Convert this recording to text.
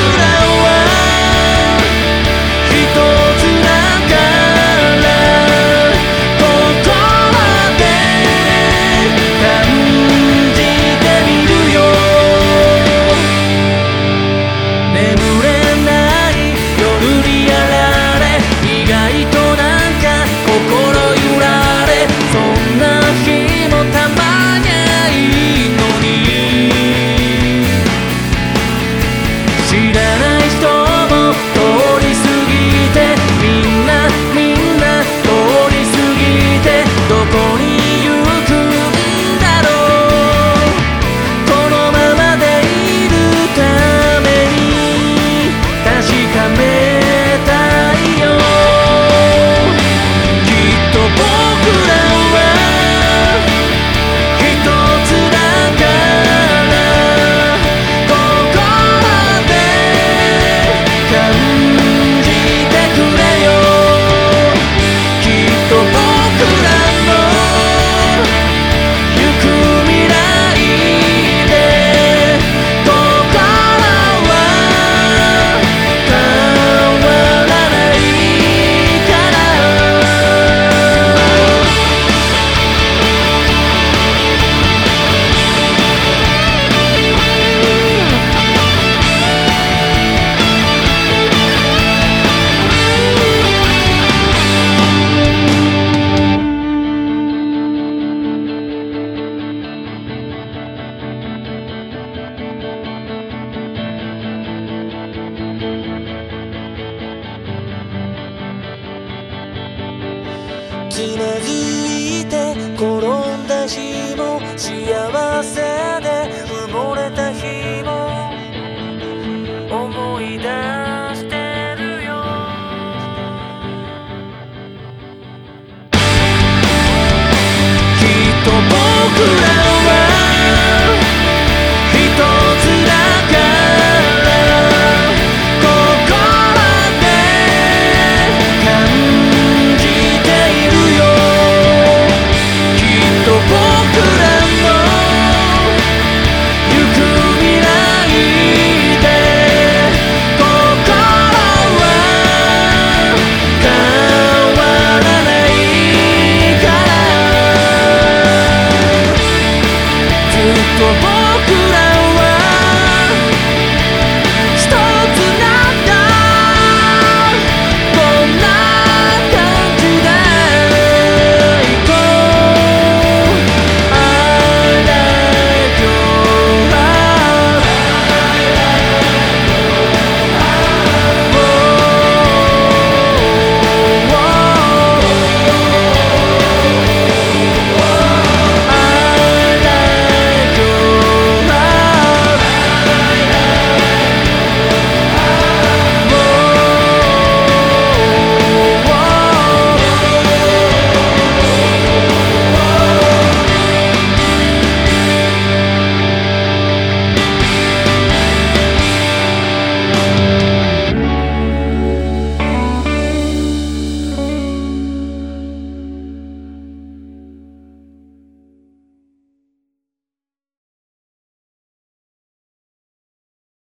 could つまずいて転んだ日も幸せで